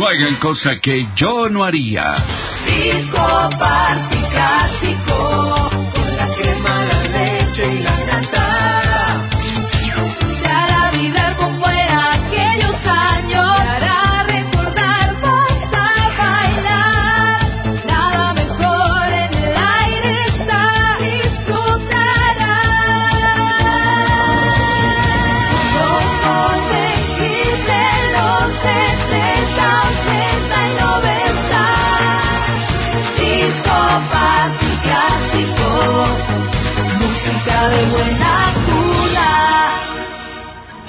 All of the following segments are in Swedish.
No hagan cosa que yo no haría. Disco Party Clásico,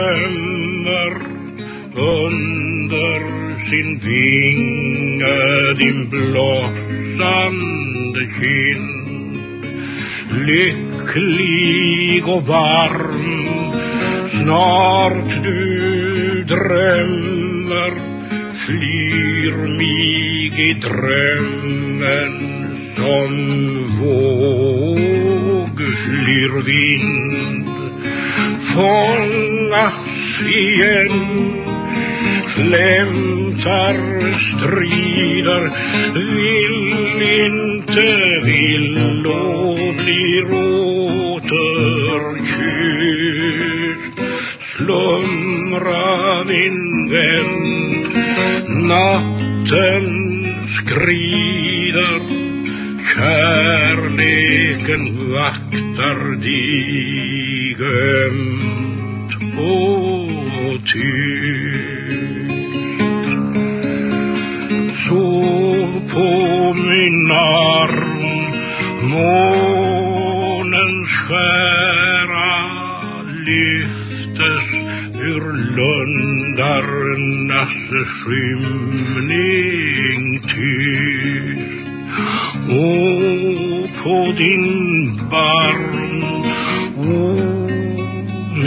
Gömmer under sin vinge din blossande kind Lycklig och varm Snart du drömmer Flyr mig i drömmen som våg flyr vind. Fångas igen. Flämtar, strider Vill inte, vill och blir återkysst Slumra min vän Natten skrider. Kärleken vaktar dig ömt och tyst. Sov på min arm, månens skära lyftes ur lundarnas skymning tyst. Och på din barm,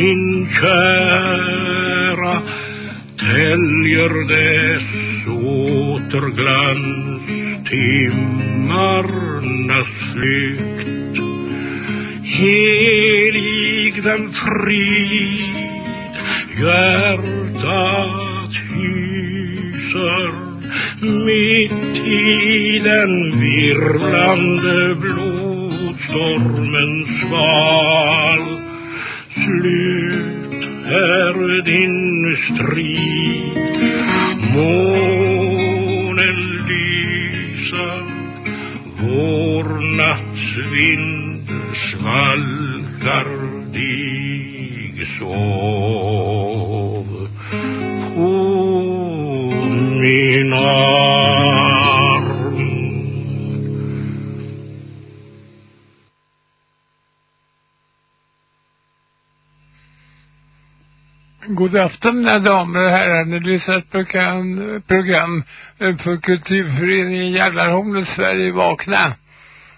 min kära, täljer dess återglans timmarnas flykt. Helig den frid hjärtat hyser mitt i den virvlande blodstormens sval. Din strid, månen lyser, vår nattsvind God afton mina damer och herrar. Ni lyssnar på ett program, program eh, för kulturföreningen Jallarhornet Sverige vakna.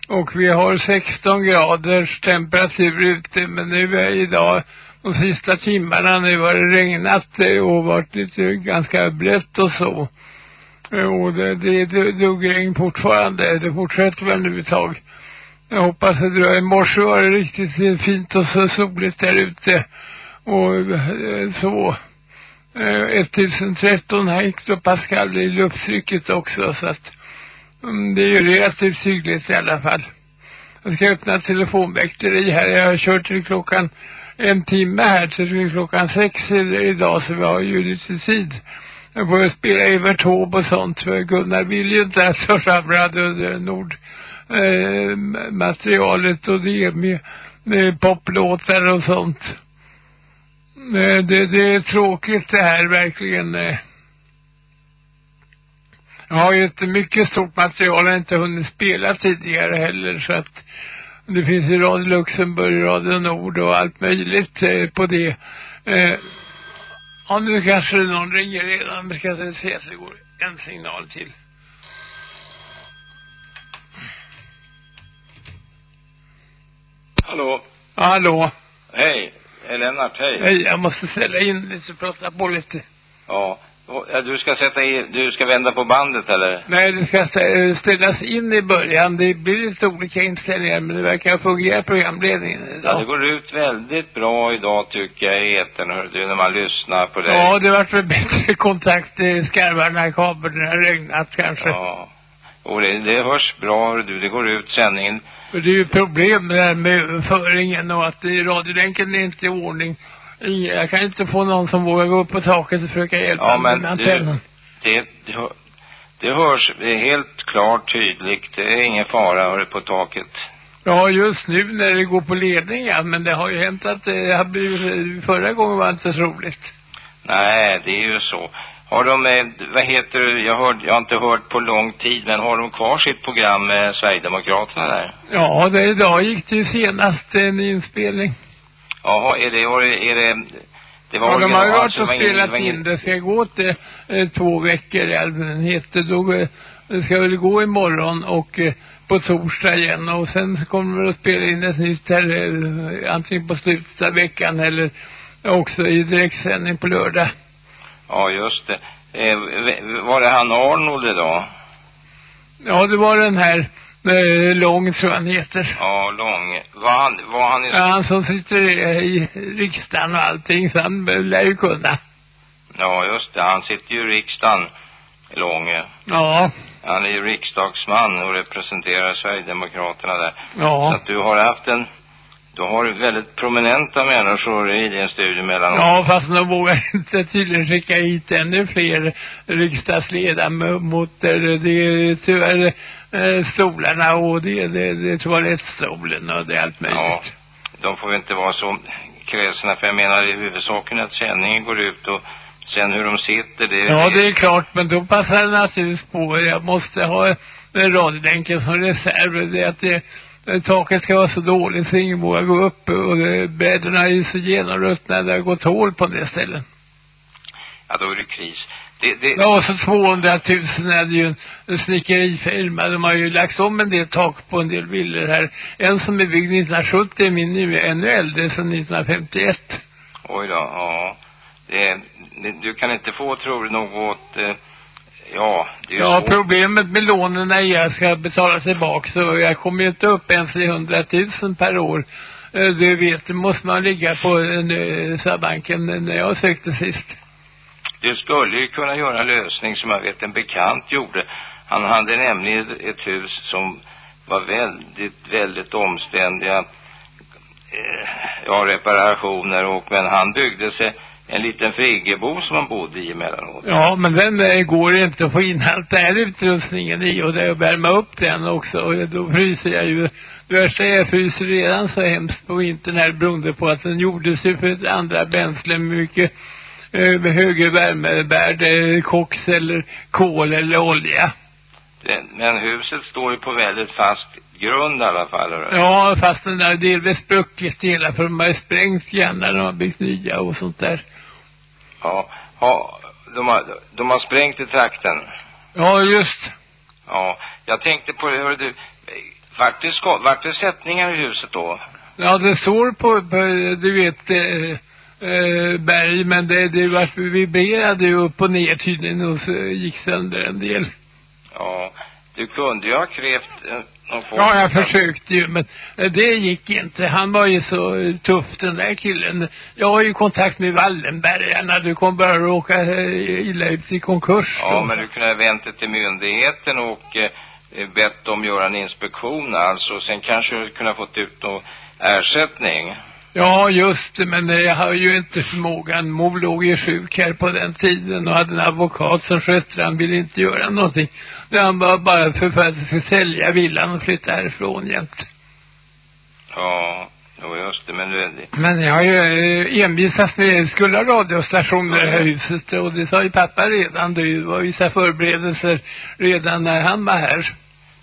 Och vi har 16 graders temperatur ute men nu är idag de sista timmarna nu har det regnat eh, och varit lite ganska blött och så. Eh, och det, det, det dog regn fortfarande. Det fortsätter väl nu ett tag. Jag hoppas att det I morse var det riktigt fint och så soligt där ute. Och eh, så. Eh, 1013 hektopascal i lufttrycket också så att mm, det är ju relativt hyggligt i alla fall. Jag ska öppna telefonväkteri här. Jag har kört till klockan en timme här till klockan sex idag så vi har ju lite tid. Jag får spela Evert Taube och sånt för Gunnar vill ju inte att jag samlade under Nord eh, materialet och det med, med poplåtar och sånt. Eh, det, det är tråkigt det här verkligen. Eh. Jag har ju ett mycket stort material jag inte hunnit spela tidigare heller så att det finns i Radio Luxemburg, Radio Nord och allt möjligt eh, på det. Eh, ja, nu kanske någon ringer redan. Vi ska se att det går en signal till. Hallå? Hallå. Hej. Hej Lennart, hej. Hej, jag måste ställa in lite och prata på lite. Ja. Ja, Du ska sätta i, du ska vända på bandet eller? Nej, det ska stä- ställas in i början. Det blir lite olika inställningar, men det verkar fungera programledningen Ja, idag. det går ut väldigt bra idag tycker jag i etern, du, när man lyssnar på dig. Ja, det vart väl bättre kontakt i skarvarna i kabeln när det regnat kanske. Ja. Och det, det hörs bra, du, det går ut sändningen. För det är ju problem med, det här med föringen och att radiolänken är inte i ordning. Jag kan inte få någon som vågar gå upp på taket och försöka hjälpa Ja, med men antennen. du, det, det, det hörs, det är helt klart tydligt, det är ingen fara, hör på taket. Ja, just nu när det går på ledning, ja. Men det har ju hänt att det har blivit, förra gången var det inte så roligt. Nej, det är ju så. Har de, eh, vad heter jag, hörde, jag har inte hört på lång tid, men har de kvar sitt program med Sverigedemokraterna där? Ja, det idag gick det ju senast en inspelning. Jaha, är det, är det, det var Ja, de har ju varit alltså, och spelat ingen- in det. Ska gå det eh, två veckor i allmänhet. Då eh, det ska väl gå imorgon och eh, på torsdag igen. Och sen kommer de att spela in ett nytt här eh, antingen på slutet av veckan eller också i direktsändning på lördag. Ja, just det. Eh, var det han Arnold idag? Ja, det var den här eh, Lång tror han heter. Ja, lång. Var han, var han i... Ja, han som sitter i, i riksdagen och allting. Så han lär ju kunna. Ja, just det. Han sitter ju i riksdagen, Långe. Ja, Han är ju riksdagsman och representerar Sverigedemokraterna där. Så ja. att du har haft en... Du har väldigt prominenta människor i din studie mellan Ja, fast de vågar inte tydligen skicka hit ännu fler riksdagsledamöter. Det är tyvärr eh, stolarna och det, det, det är toalettstolen och det är allt möjligt. Ja, de får ju inte vara så kräsna för jag menar i huvudsaken att sändningen går ut och sen hur de sitter det... Ja, det är klart, men då passar det naturligtvis på. Jag måste ha eh, radiolänken som reserv. Det är att det, taket ska vara så dåligt så ingen vågar gå upp och det, bäddarna är ju så genomruttna. Det har gått hål på det ställen. Ja, då är det kris. Det, det... Ja, och så 200 000 hade ju en, en snickerifirma. De har ju lagt om en del tak på en del villor här. En som är byggd 1970 är min nu ännu äldre, sedan 1951. Oj då, ja. Det, det, du kan inte få, tror du, något... Eh, ja, det är Ja, problemet med lånen är att jag ska betala tillbaka så jag kommer ju inte upp ens i 100 000 per år. Eh, Det vet, det måste man ligga på eh, banken när jag sökte sist. Du skulle ju kunna göra en lösning som jag vet en bekant gjorde. Han hade nämligen ett hus som var väldigt, väldigt omständiga eh, ja, reparationer och men han byggde sig en liten friggebo som han bodde i emellanåt. Ja, men den eh, går inte att få in allt den här utrustningen i och det är att värma upp den också och då fryser jag ju. Det värsta är jag fryser redan så hemskt på vintern här beroende på att den gjordes ju för ett andra bränsle mycket eh, högre värmevärde, koks eller kol eller olja. Det, men huset står ju på väldigt fast grund i alla fall. hörru. Ja, fast den där delvis spruckit hela för de har sprängt grann när de har byggt nya och sånt där. Ja, ha, de, har, de har sprängt i trakten. Ja, just. Ja, jag tänkte på det, hörru du. Vart det, ska, vart det sättningar i huset då? Ja, det står på, på du vet, eh, eh, berg, men det, det var, vibrerade ju upp och ner tydligen och så gick sönder en del. Ja, Du kunde ju ha krävt någon form Ja, jag försökte ju, men eh, det gick inte. Han var ju så eh, tuff, den där killen. Jag har ju kontakt med Wallenbergarna. Du kommer bara råka eh, illa ut i konkurs. Ja, då. men du kunde ha vänt dig till myndigheten och eh, bett dem göra en inspektion alltså. Sen kanske du kunde ha fått ut någon ersättning. Ja, just det, men jag har ju inte förmågan. Mor låg ju sjuk här på den tiden och hade en advokat som skötte Han ville inte göra någonting. Han var bara för att sälja villan och flytta härifrån jämt. Ja, jo just det, men du, det- Men jag har ju eh, envisats med skulle ha radiostationer i det här huset och det sa ju pappa redan. Det var vissa förberedelser redan när han var här.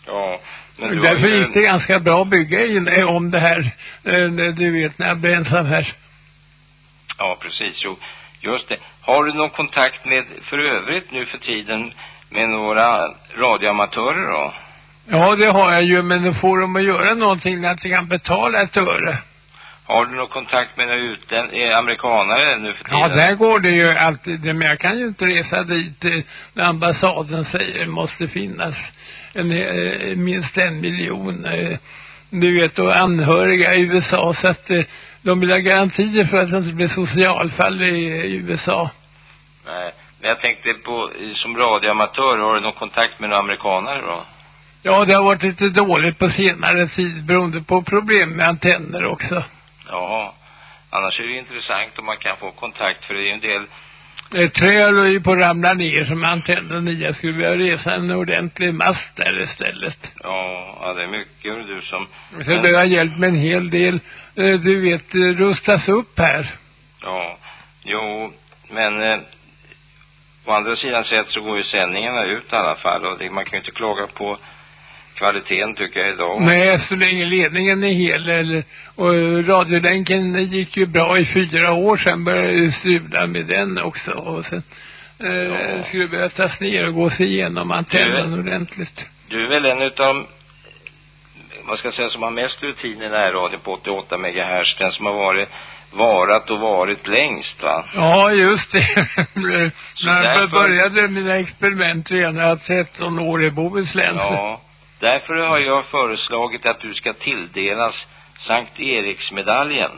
ja. Därför gick det ganska bra att bygga in eh, om det här. eh, Du vet när jag blev ensam här. Ja, precis. Jo, just det. Har du någon kontakt med, för övrigt nu för tiden, med några radioamatörer då? Ja, det har jag ju, men då får de att göra någonting när jag kan betala ett öre. Har du någon kontakt med några utlän, eh, amerikanare nu för tiden? Ja, där går det ju alltid, men jag kan ju inte resa dit eh, när ambassaden säger det måste finnas en, eh, minst en miljon, du vet, och anhöriga i USA, så att de vill ha garantier för att det inte blir socialfall i, USA. Nej, men jag tänkte på, som radioamatör, har du någon kontakt med några amerikanare då? Ja, det har varit lite dåligt på senare tid beroende på problem med antenner också. Ja, annars är det intressant om man kan få kontakt, för det är ju en del, Ett träd håller ju på att ramla ner som antennen i. Jag skulle vilja resa en ordentlig mast där istället. ja, ja det är mycket du som, Så det har hjälpt mig en hel del. Eh, Du vet, eh, rustas upp här. ja, jo, men eh, å andra sidan sett så går ju sändningarna ut i alla fall och det, man kan ju inte klaga på kvaliteten tycker jag idag. Nej, så länge ledningen är hel. Eller, och radiolänken gick ju bra i fyra år. Sen började det strula med den också. Och sen eh, Ja. skulle det behöva tas ner och gå sig igenom antennen ordentligt. Du är väl en utav, vad ska jag säga, som har mest rutin i närradion på 88 megahertz, den som har varit, varat och varit längst va? Ja, just det. När jag därför- började mina experiment redan jag var 13 år i Bohuslän. Ja, därför har jag föreslagit att du ska tilldelas Sankt Eriksmedaljen.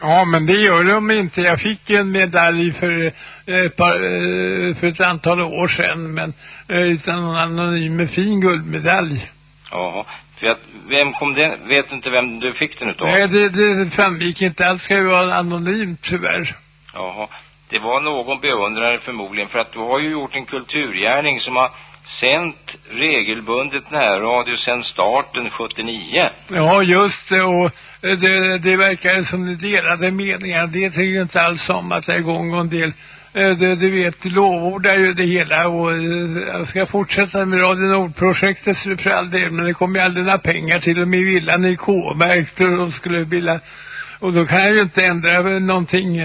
Ja, men det gör de inte. Jag fick ju en medalj för, eh, ett par, eh, för ett antal år sedan, men eh, utan någon anonym med fin guldmedalj. Ja, för att, vem kom den, vet inte vem du fick den utav? Nej, det, det framgick inte alls. ska ju vara anonymt tyvärr. Jaha. Det var någon beundrare förmodligen för att du har ju gjort en kulturgärning som har sänt regelbundet närradio sedan starten 79. Ja, just det. Och eh, det, det verkar som det delade meningar. Det tycker jag inte alls om att det är igång och en del. Eh, det, du vet, lovordar ju det hela och eh, jag ska fortsätta med Radio Nord-projektet för all del, men det kommer ju aldrig några pengar till dem i villan i K-märk för de skulle vilja och då kan jag ju inte ändra någonting,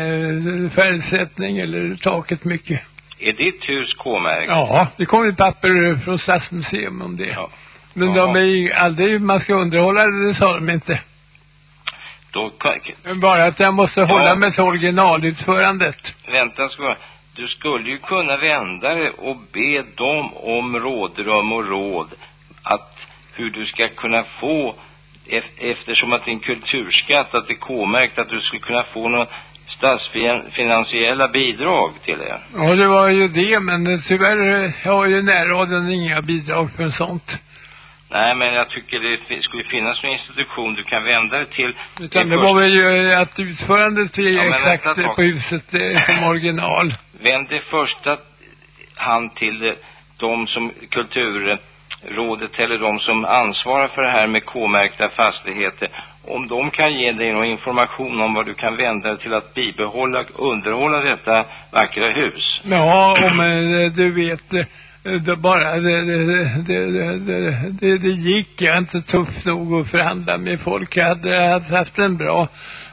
färgsättning eller taket mycket. Är ditt hus K-märkt? Ja, det kommer ju papper från Stadsmuseum om det. Ja. Men Jaha. de är ju aldrig, man ska underhålla det, det sa de inte. Då kan, bara att jag måste Ja. hålla mig till originalutförandet. vänta ska Du skulle ju kunna vända dig och be dem om rådrum och råd att hur du ska kunna få ef- eftersom att det är en kulturskatt att det är K-märkt att du skulle kunna få några statsfinansiella bidrag till det. Ja, det var ju det, men tyvärr har ju närradion inga bidrag för sånt. Nej, men jag tycker det skulle finnas någon institution du kan vända dig till. Utan Det det var väl ju att utförandet är Ja, exakt på huset eh, som original. Vänd dig första hand till de som kulturrådet eller de som ansvarar för det här med K-märkta fastigheter. Om de kan ge dig någon information om vad du kan vända dig till att bibehålla och underhålla detta vackra hus. Ja, om eh, du vet, eh, det bara, det, det, det, det, det, gick. Jag är inte tuff nog att förhandla med folk. Jag hade, hade haft en bra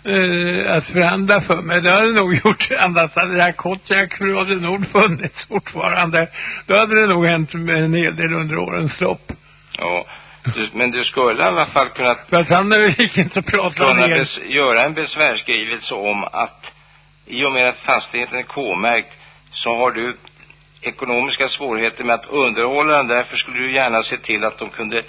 eh, att förhandla för mig. Det hade nog gjort. Annars hade jag Kotjak för Radio Nord funnits fortfarande. Då hade det nog hänt med en hel del under årens lopp. Ja, du, men du skulle i alla fall kunna För att han eh, gick inte att prata kunna ner. bes, göra en besvärsskrivelse om att i och med att fastigheten är K-märkt så har du ekonomiska svårigheter med att underhålla den. Därför skulle du gärna se till att de kunde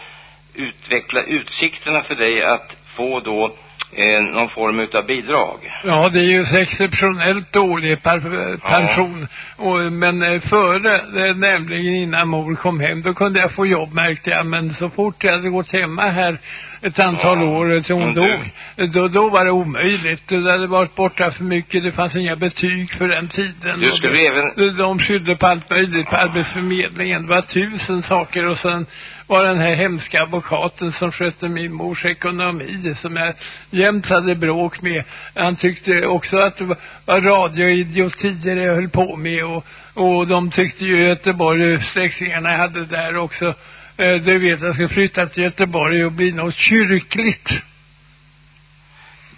utveckla utsikterna för dig att få då eh, någon form utav bidrag. Ja, det är ju exceptionellt dålig per, pension. Och, men eh, före, eh, nämligen innan mor kom hem, då kunde jag få jobb märkte jag. Men så fort jag hade gått hemma här ett antal Ja, år till hon dog, då, då var det omöjligt. Det hade varit borta för mycket, det fanns inga betyg för den tiden. Du skulle det- även- de- De skyllde på allt möjligt på Arbetsförmedlingen. Det var tusen saker och sen var den här hemska advokaten som skötte min mors ekonomi som jag jämt hade bråk med. Han tyckte också att det var radioidiotier jag höll på med och, och de tyckte ju Göteborg, släktingarna hade där också du vet jag ska flytta till Göteborg och bli något kyrkligt.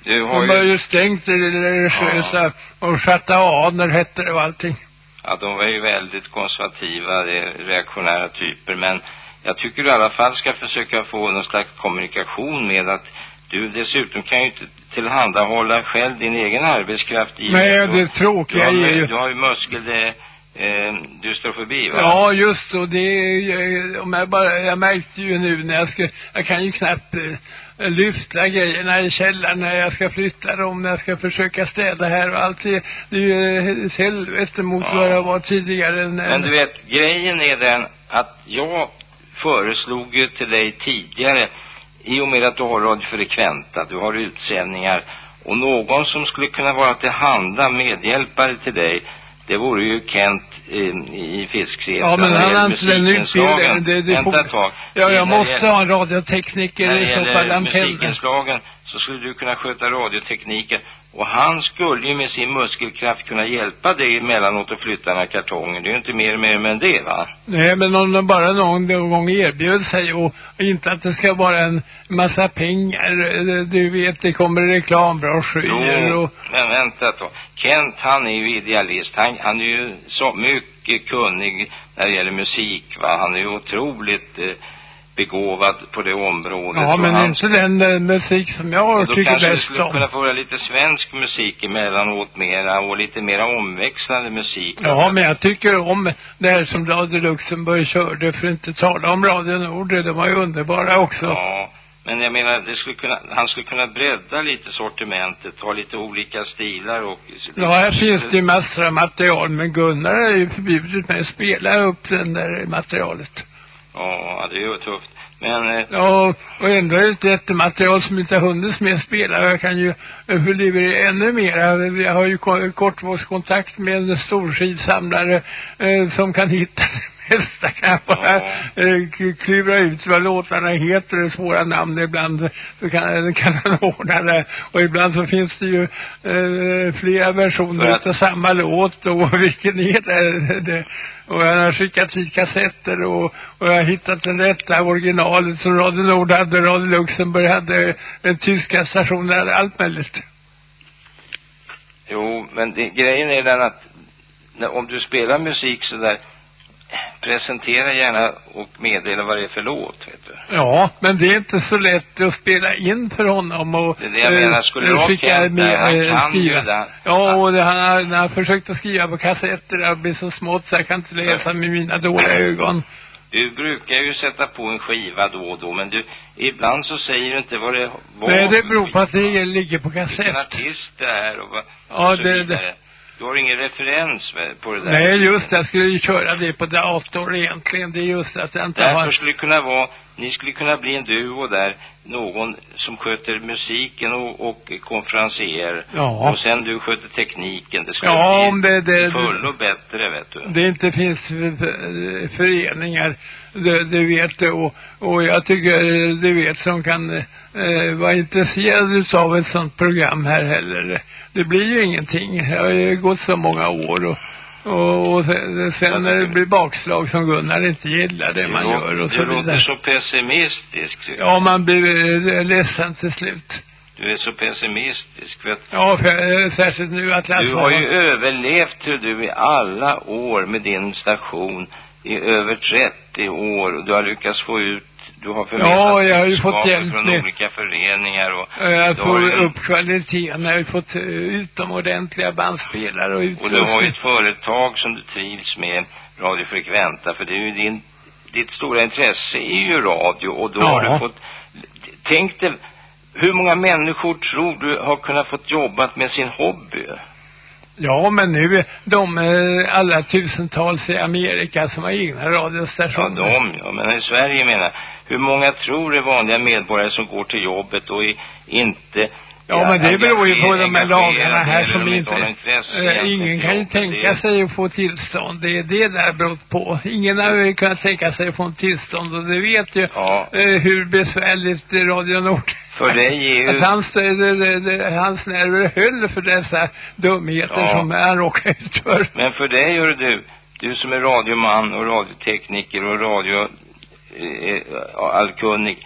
Du har De har ju, stängt det religiösa och schataaner hette det och allting. ja, de var ju väldigt konservativa, det är reaktionära typer. Men jag tycker du i alla fall ska försöka få någon slags kommunikation med att du dessutom kan ju inte tillhandahålla själv din egen arbetskraft i Nej, du- det du tråkiga har, är ju... du har ju muskel, eh, eh, dystrofobi va? Ja, just och det är, om jag bara, jag märkte ju nu när jag ska, jag kan ju knappt eh, lyfta grejerna i källaren när jag ska flytta dem, när jag ska försöka städa här och allt det, det är ju eh, helvete mot Ja. vad det var tidigare. När, Men du vet, grejen är den att jag föreslog ju till dig tidigare, i och med att du har Radio Frekventa, du har utsändningar, och någon som skulle kunna vara till handa medhjälpare till dig, det vore ju Kent eh, i Fisksätra. Ja, men när det han gäller den musikinslagen. utbildningen. Det, det Vänta ett tag. Ja, jag När det måste gäller- ha en radiotekniker när det i så fall gäller antenner. musikinslagen så skulle du kunna sköta radiotekniken. Och han skulle ju med sin muskelkraft kunna hjälpa dig emellanåt att flytta den här kartongen. Det är ju inte mer med, med det va? Nej, men om de bara någon gång erbjöd sig och inte att det ska vara en massa pengar. Du vet, det kommer reklambroschyrer och... men vänta då. Kent han är ju idealist. Han, han är ju så mycket kunnig när det gäller musik va. Han är ju otroligt eh, begåvad på det området. Ja, men han, inte den eh, musik som jag och då tycker kanske det bäst skulle om. kunna få lite svensk musik emellanåt mera och lite mera omväxlande musik. Ja, men jag tycker om det här som Radio Luxemburg körde, för att inte tala om Radio Nord, de var ju underbara också. Ja, men jag menar, det skulle kunna, han skulle kunna bredda lite sortimentet, ha lite olika stilar och... Ja, här finns det ju massor av material, men Gunnar har ju förbjudit mig att spela upp den där materialet. Ja, det är ju tufft. Men, eh, Ja, och ändå är det ett material som inte har hunnits med att spela. Jag kan ju leverera ännu mer. Jag har ju ko- kortvågskontakt med en stor skivsamlare eh, som kan hitta det mesta. Kan jag bara eh, klura ut vad låtarna heter och svåra namn ibland. Så kan, kan han ordna det. Och ibland så finns det ju eh, flera versioner av samma låt och vilken är det? det och jag har skickat hit kassetter och, och jag har hittat den rätta originalet som Radio Nord hade, Radio Luxemburg hade, den tyska stationen hade, allt möjligt. jo, men det, grejen är den att när, om du spelar musik så där presentera gärna och meddela vad det är för låt, vet du. Ja, men det är inte så lätt att spela in för honom och Det är det jag menar, skulle ha skicka Kent med, där, han eh, kan ju skriva. det. Ja, och det, han har, han försökt att skriva på kassetter, det har blivit så smått så jag kan inte läsa med mina dåliga ögon. Du brukar ju sätta på en skiva då och då, men du, ibland så säger du inte vad det var. Nej, det beror på att det ligger på Vilken kassett. artist det är och, vad, Ja, och så det- vidare. Du har ingen referens på det där. Nej, just det. Jag skulle ju köra det på dator egentligen. Det är just att jag inte Därför har... skulle kunna vara, ni skulle kunna bli en duo där, någon som sköter musiken och, och konferenser. Ja. Och sen du sköter tekniken. Det skulle Ja, om bli det, det, full och bättre, vet du. det inte finns föreningar, du, du vet det, och, och jag tycker, du vet, som kan eh, vara intresserade av ett sånt program här heller. Det blir ju ingenting. Det har ju gått så många år och, och, och sen, sen när det blir bakslag som Gunnar inte gillar det man du, gör och du så låter vidare. så pessimistisk. Ja, man blir eh, ledsen till slut. Du är så pessimistisk, vet du. Ja, för, eh, särskilt nu att Lasse Du har ju överlevt hur du i alla år med din station i över 30 år och du har lyckats få ut du har förmedlat Ja, jag har ju fått hjälp från med- olika föreningar och, Eh, Att Du få har ju- upp kvaliteten. Jag har ju fått eh, utomordentliga bandspelare och och du har ju utrustning. ett företag som du trivs med Radio Frekventa för det är ju din, ditt stora intresse är ju radio och då Ja. har du fått, tänk dig, hur många människor tror du har kunnat fått jobbat med sin hobby? Ja, men nu, de eh, alla tusentals i Amerika som har egna Ja, radiostationer. de, ja, men i Sverige menar jag. Hur många tror är vanliga medborgare som går till jobbet och är inte Ja, men det beror ju på de här lagarna här som inte... egentligen ingen kan ju tänka Det- sig att få tillstånd. Det är det där berott på. Ingen har ju kunnat tänka sig att få en tillstånd och det vet ju Ja, eh, hur besvärligt Radio Nord för dig är ju... Att hans, eh, det, det, det, hans nerver höll för dessa dumheter Ja. som han råkade ut för. Men för dig hör du, du som är radioman och radiotekniker och radio allkunnig.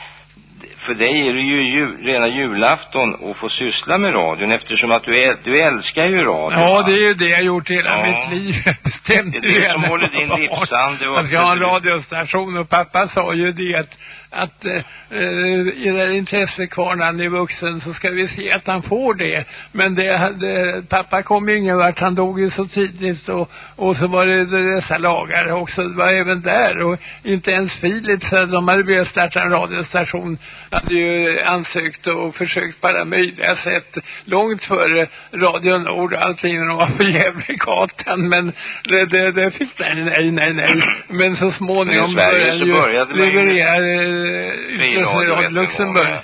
För dig är det ju jul, rena julafton att få syssla med radion eftersom att du, är, du älskar ju radio. Ja, va? det är ju det jag gjort hela Ja. mitt liv. Jag bestämde Det är det som håller din livsande. Att jag har en radiostation och pappa sa ju det att, att eh, eh, i det här intressekvar när han är vuxen så ska vi se att han får det. Men det hade, pappa kom ju ingen vart, han dog ju så tidigt och, och så var det dessa lagar också, det var även där och inte ens Philips, eh, de hade velat starta en radiostation, hade ju ansökt och försökt på alla möjliga sätt. Långt före Radio Nord och allting när de var på Gävlegatan. Men det, det, det fick nej, nej, nej, nej. Men så småningom började ju leverera Fri eh, Luxemburg.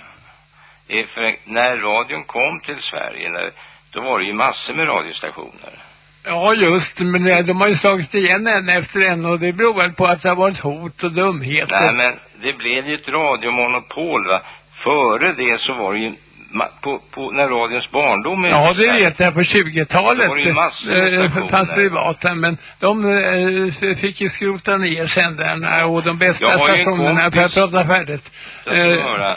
för, när radion kom till Sverige, när, då var det ju massor med radiostationer. Ja, just, men de har ju slagit igen en efter en och det beror väl på att det har varit hot och dumheter. Nej, men det blev ju ett radiomonopol, va. Före det så var det ju, på, på, när radions barndom Ja, det vet jag på 20-talet. Det var ju massor med eh, stationer. Fast privata, men de eh, fick ju skrota ner sändarna och de bästa Jag har ju en stationerna kompis- prata färdigt. Jag Eh,